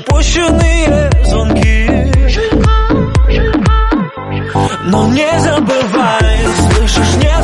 пропущенные звонки. Но не забывай, слышишь, нет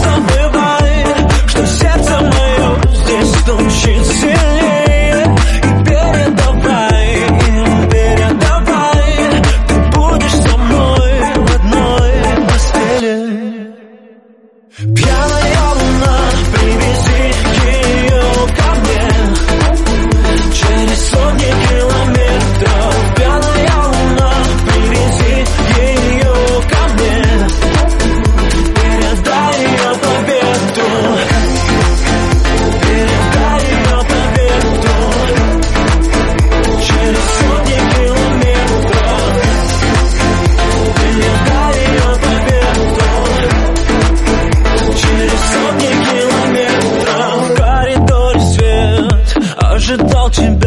道歉。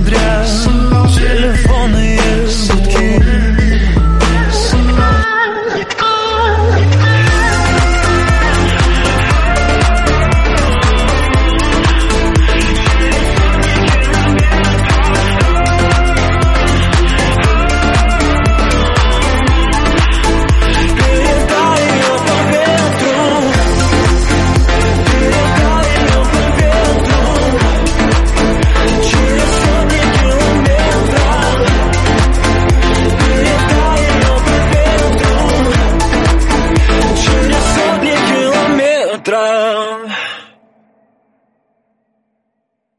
encontrás. Teléfono atrás